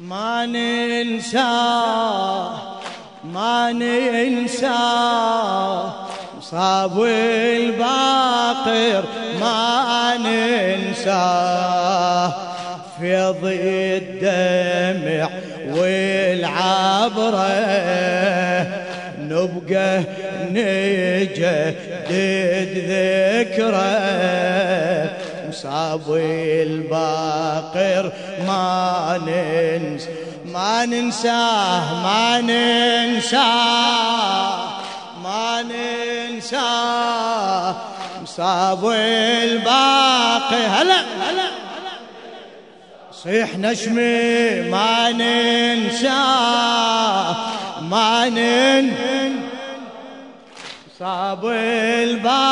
ما ننسى ما ننسى صاب الباقر ما ننسى فيض الدمع والعبره نبقى نجدد ذكره مصابي الباقر. ما ننسى ما ننساه ما ننساه ما ننساه مصابي الباقر. هلا هلا صيح نشمي. ما ننساه ما نن صاب الباقر.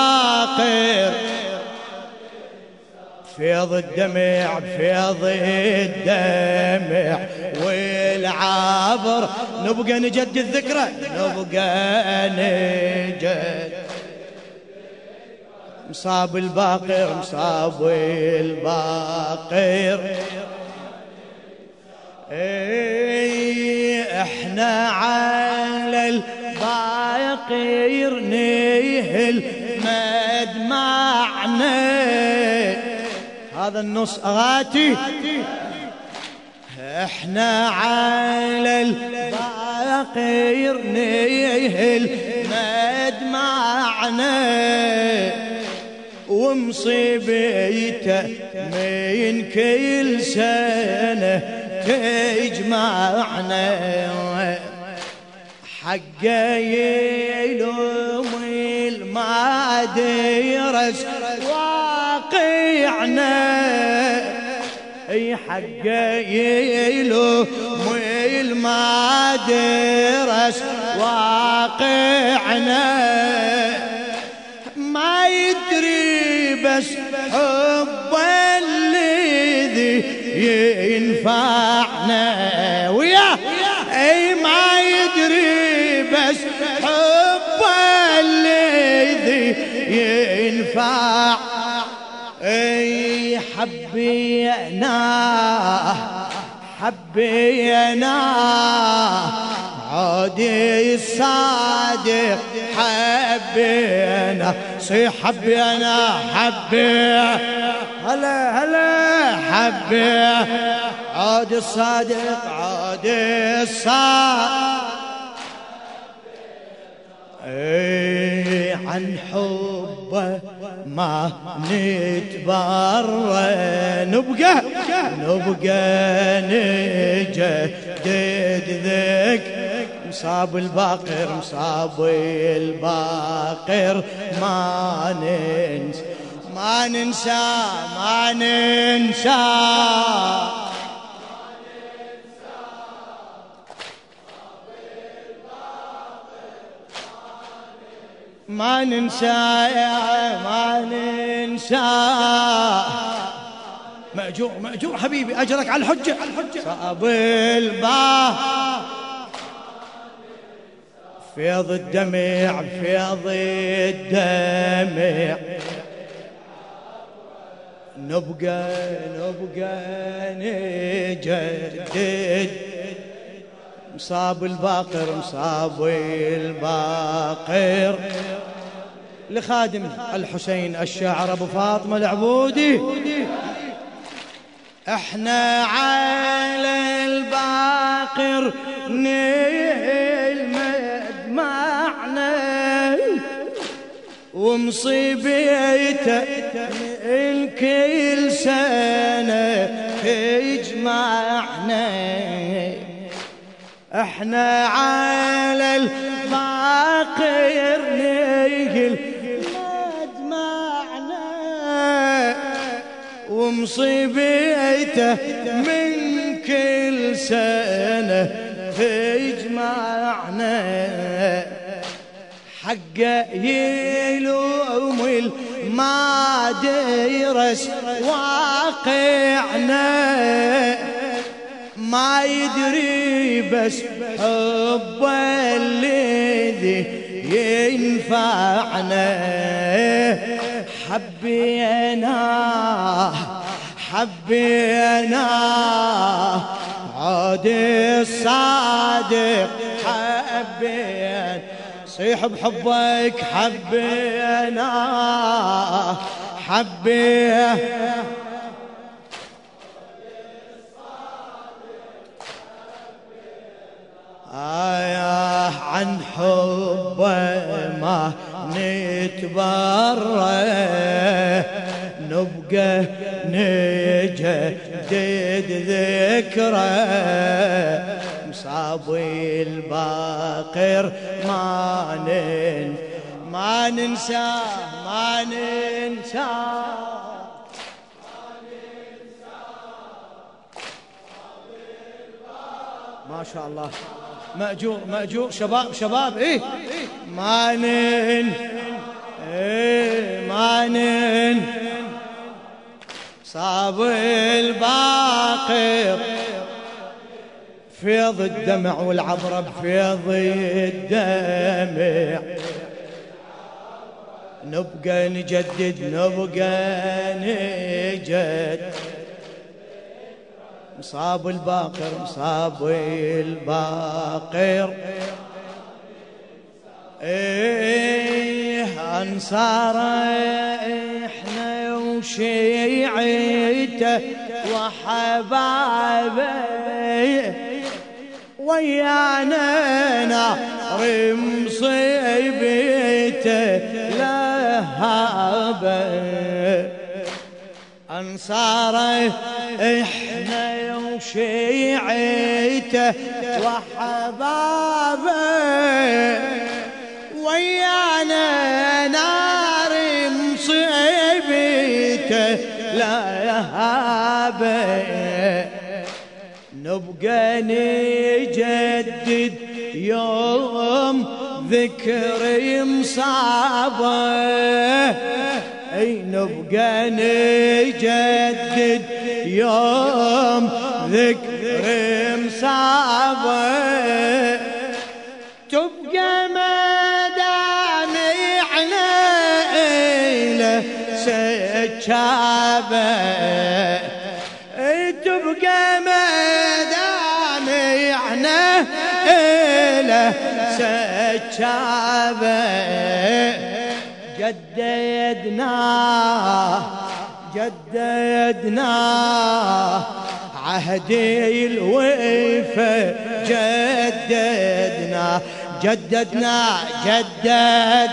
فيض الدمع فيض الدمع. والعبر نبقى نجدد الذكرى نبقى نجد. مصاب الباقر مصاب الباقر. إيه إحنا على الباقر نيهل. مدمعنا هذا النص أغاتي. إحنا على الباقر نيهل مدمعنا ومصيبته من كل سنة تجمعنا حقه يلوم المادرس واقعنا حقه يلوم المادرس واقعنا. ما يدري بس حب الذي ينفعنا. وياه أي ما يدري بس حب الذي ينفع اي حبينا حبينا. عودي الصادق حبينا صيح حبينا حبي. هلا هلا حبي. عود الصادق عود الصادق. اي عن حبه ما نتبرى نبقى نبقى نجدد ذك مصاب الباقر مصاب الباقر. ما ننسى ما ننسى ما ننسى. ما ننسى ما ننسى. مأجور مأجور حبيبي أجرك على الحجة. على الحجة صاب الباه فيض الدمع فيض الدمع. نبقى نبقى نجدد. مصاب الباقر مصاب الباقر. لخادم الحسين الشاعر أبو فاطمة العبودي. إحنا على الباقر نيل مدمعنا. ومصيبته الكل سنة تجمعنا إحنا على الباقر نيل مدمعنا ومصيبته من كل سنة تجمعنا حقه يلوم المادرس واقعنا. ما يدري بس حب الذي ينفعنا. حبينا حبينا. عود الصادق حبين صيح بحبك حبينا. حبيه آية عن حبه ما نتبرى نبقى نجدد ذكرى. مصابي الباقر ما نن ما ننساه ما ننساه ما شاء الله. مأجور مأجور شباب شباب إيه؟ مانن إيه؟ مانن. صاب الباقر فيض الدمع والعبرة بفيض الدمع. نبقى نجدد نبقى نجدد. مصاب الباقر مصاب الباقر. إيه أنصار إحنا وشيعته وحبايبه. ويانا نار مصيبته لهابه انصاره إحنا وشيعته وحبابه ويانا نار مصيبته لا يهابه. نبقى نجدد يوم ذكر مصابه. أي نبقى نجدد يوم ذكر مصابه تبقى مدامعنا إلى سجابه تبقى مدامعنا إلى سجابه جددناه جددناه عهدي الوفا جددنا جددنا جدد.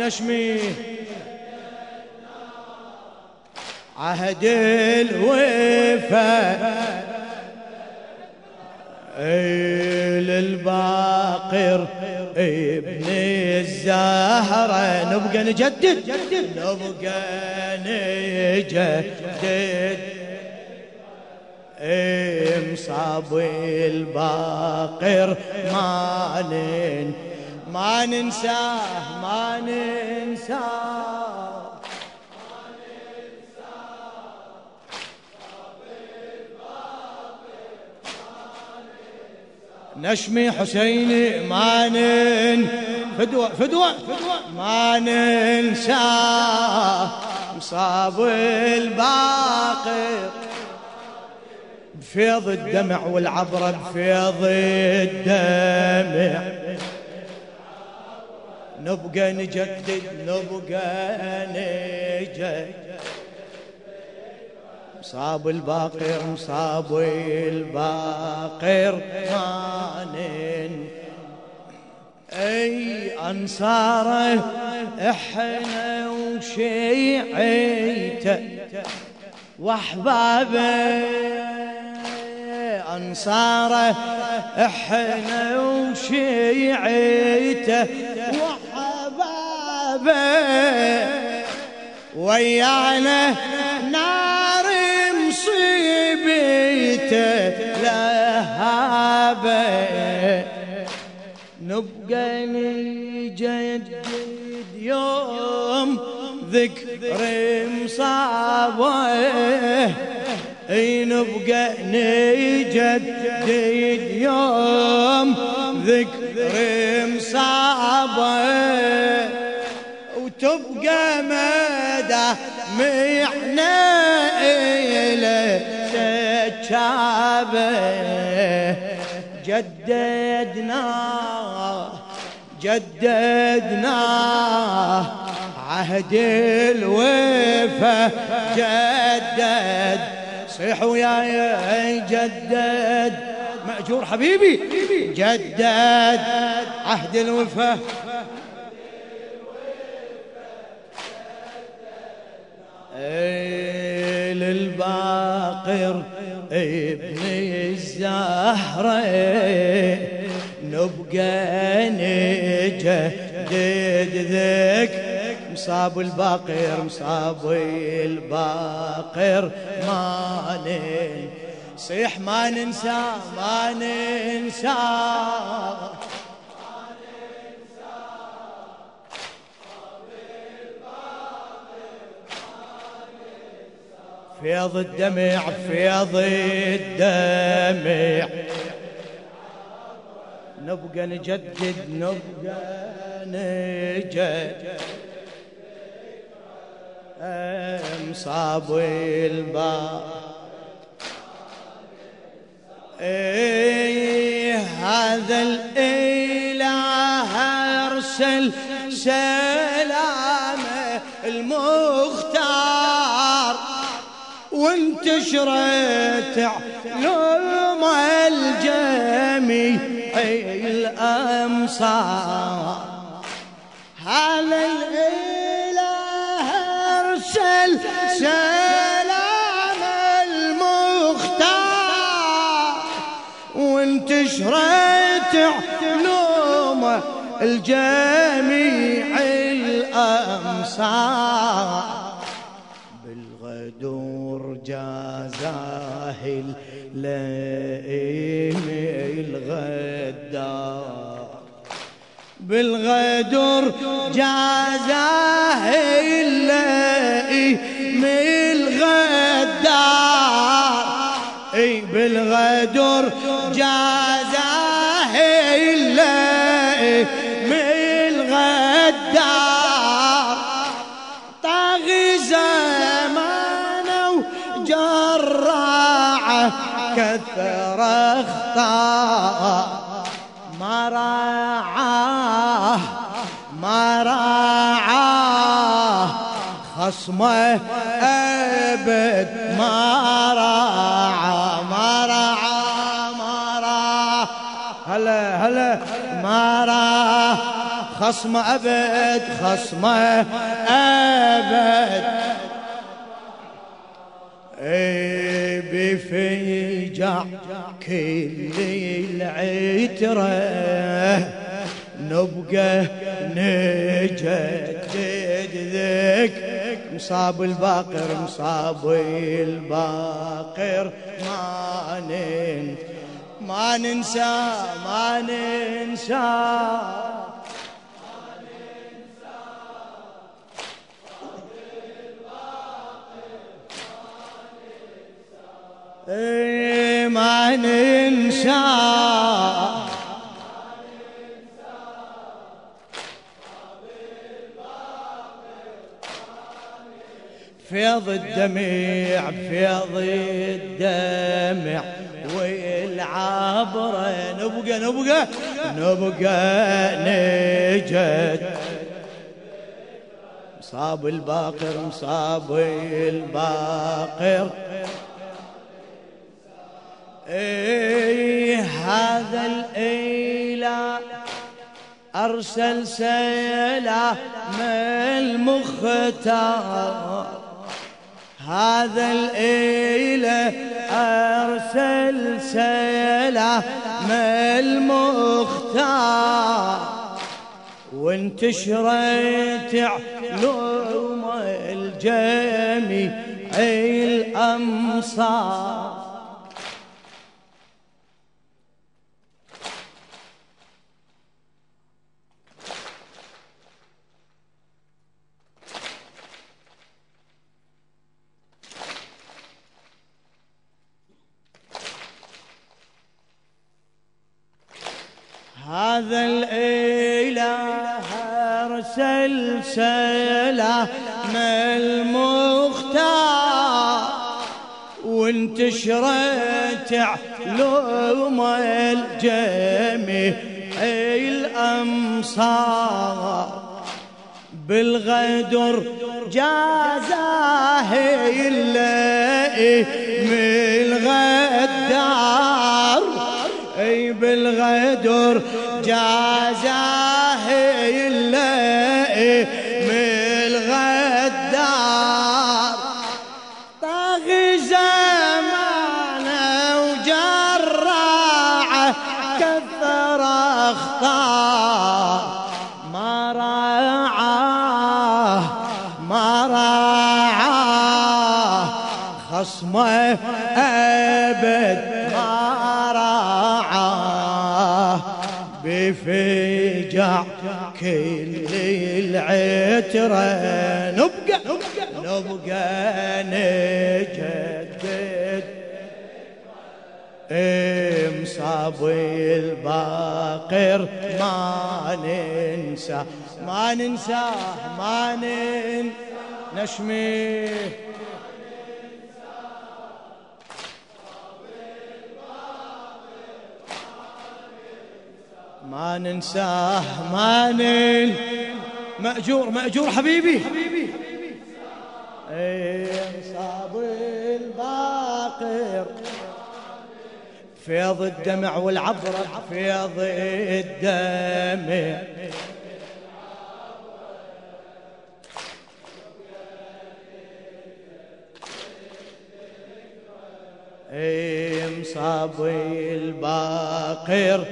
نشمي؟ عهد الوفا. للباقر ابن الزهرة نبقى نجدد نبقى نجدد. مصاب الباقر ما نن ما ننساه ما ننساه نشمي حسيني ما نن فدوة فدوة ما ننساه مصاب الباقر. بفيض الدمع والعبرة بفيض الدمع. نبقى نجدد نبقى نجدد. مصاب الباقر مصاب الباقر مانن أي أنصاره إحنا وشيعته. وأحبابه أنصاره إحنا وشيعته وحبابه. ويانا نار مصيبته لهابه نبقى نجدد يوم ذكر مصابه. نبقى نجدد يوم ذكر مصابة؟ وتبقى مدى معنا إلى شبابه جددنا جددنا عهد الوفا جدد صيح وياي جدد. مأجور حبيبي. جدد. عهد الوفا. للباقر ابن الزهرة. نبقى مصاب الباقر مصاب الباقر. ما صيح ما ننسى ما ننسى. فيض الدمع فيض الدمع. نبقى نجدد نبقى نجدد. مصاب الباب إيه هذا الإله أرسل سلامه المختار. وانتشرت علوم الجميع الأمصار. هذا الجميع الامصار بالغدور جازاه اللئيم الغدار. بالغدر جازاه اللئيم خصمه أبد. ما راعى ما راعى ما راعى هلا هلا. ما راعى خصمه أبد خصمه أبد. اي بفجع كل العترة. نبقى نجدد ذك. مصاب الباقر مصاب الباقر. ما ننسى ما ننسى ما ننسى. إيه ما ننسى. فيض الدمع فيض الدمع والعبرة نبقى نبقى نبقى نجد. مصاب الباقر مصاب الباقر. إيه هذا الإله؟ أرسل سلام المختار. هذا الإله أرسل سلام المختار وانتشرت علوم الجميع الأمصار هذا الإله أرسل سلام المختار وانتشرت علوم الجميع الأمصار. بالغدر جازاه اللئيم الغدار. أي بالغدر جازاه بفجع كل العترة نبقى نبقى نجدد مصابي الباقر. ما ننسى ما ننساه ما ننسى. نشميه ما ننساه ما نل مأجور مأجور حبيبي. حبيبي صاب الباقر فيض الدمع والعبرة فيض الدمع اي مصابي الباقر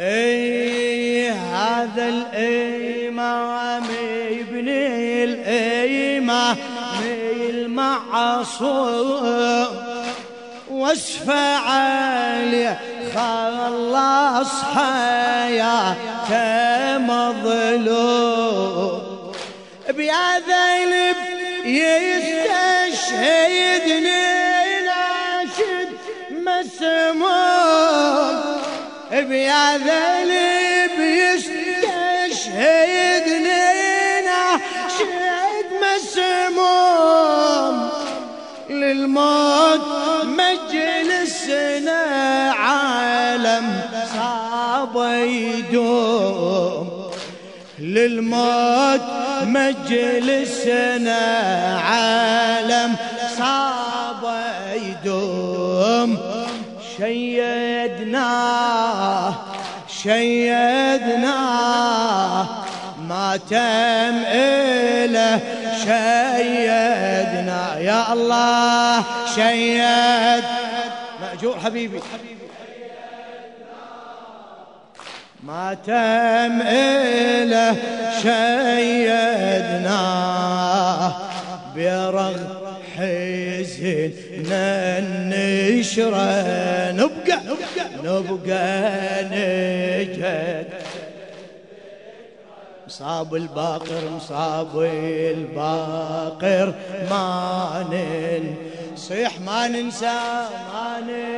اي هذا الامام ابن الامام المعصوم واشفى عليه خلص حياته مظلوم. بهذا الب يستشهدني. بيا ذلي بيستشهدني شهد مسموم للموت مجلسنا عالم صاب يدوم. للموت مجلسنا عالم صاب يدوم. شيدناه شيدناه ما تم إله شيدنا. يا الله شيد. مأجور حبيبي. ما تم إله شيدنا. برغم حزننا النشرة نبقى نبقى نجد. مصاب الباقر مصاب الباقر ما ننصيح ما ننسى ما ننسى.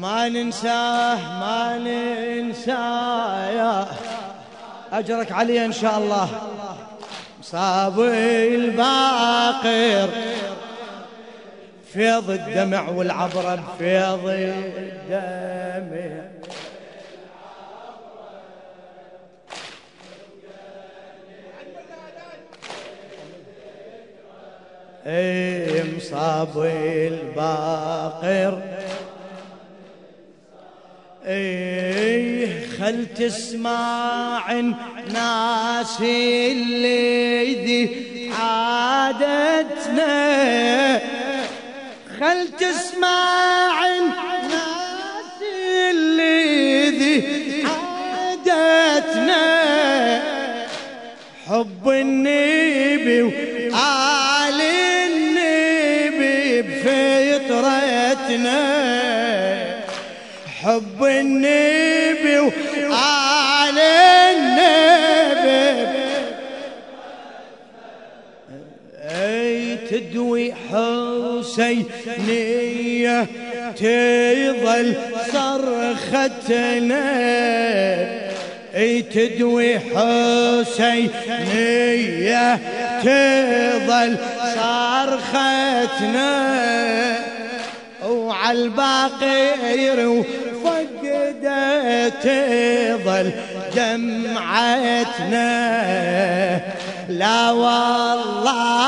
ما ننساه ما ننساه. أجرك علي إن شاء الله. صاب الباقر. فيض الدمع والعبرة بفيض الدمع. اي مصاب الباقر. إيه خل تسمع الناس اللي ذي عادتنا. خل تسمع الناس اللي ذي عادتنا. حب النبي وآل النبي بفطرتنا. حب النبي وآل النبي. أي تدوي حسينية تظل صرختنا أي تدوي حسينية تظل صرختنا وعالباقير وفقدة تظل دمعتنا لا والله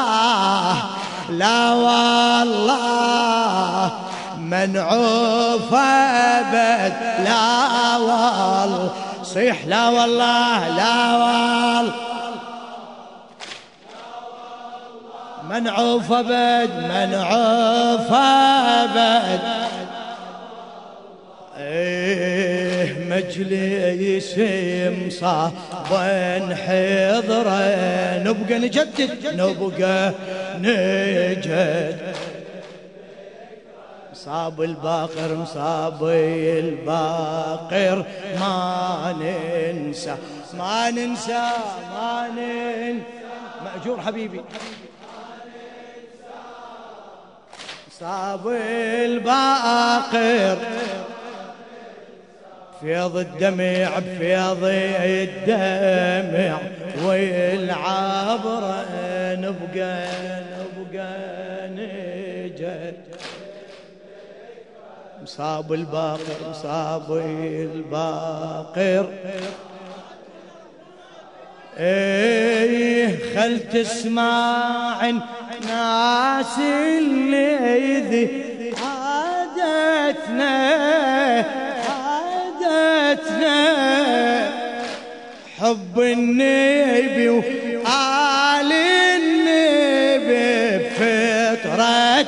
لا والله منعوف ابد لا والله صيح لا والله لا والله منعوف ابد منعوف ابد إيه مجلس مصابا حضرا نبقى نجدد نبقى نجدد. مصاب الباقر مصاب الباقر. ما ننسى ما ننسى ما ننسى. مأجور حبيبي. صاب الباقر. فيض الدمع بفيض الدمع والعبرة نبقى نبقى نجد. مصاب الباقر مصاب الباقر. إيه خل تسمع ناس اللي عادتنا حب النبي وآل النبي بفطرة.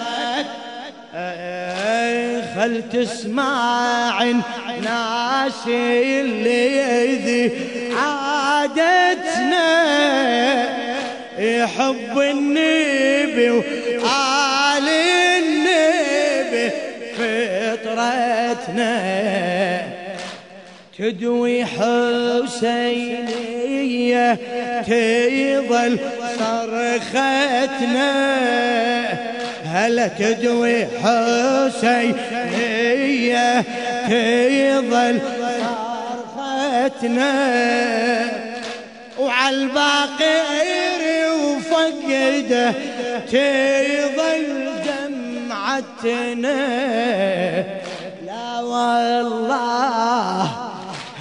خل تسمع ناس اللي عادتنا. يحب النبي وآل النبي فطرتنا تدوي حسينية تظل صرختنا. هلا تدوي حسينية؟ تظل صرختنا. وعالباقي وفقده تظل دمعتنا لا والله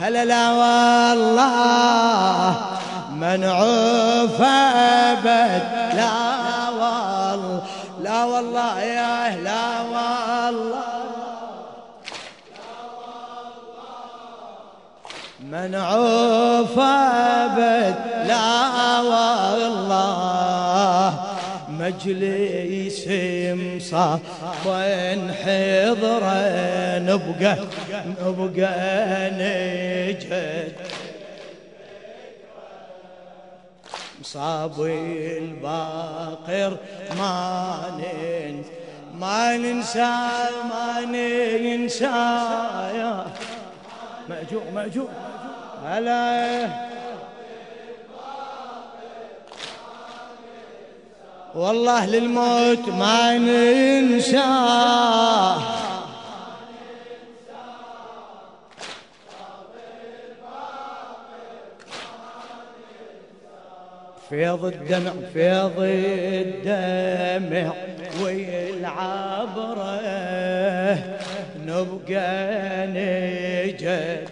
هلا لا والله منعوف أبد. لا والله لا والله يا لا والله. منعوف أبد. لا والله. مجلس مصابا حضرا نبقى نبقى نجد. مصابي الباقر ما ننسى ما ننسى ما ننسى يا مأجور مأجور هلا. والله للموت ما ننسى. فيض الدمع فيض الدمع والعبره نبقى نجد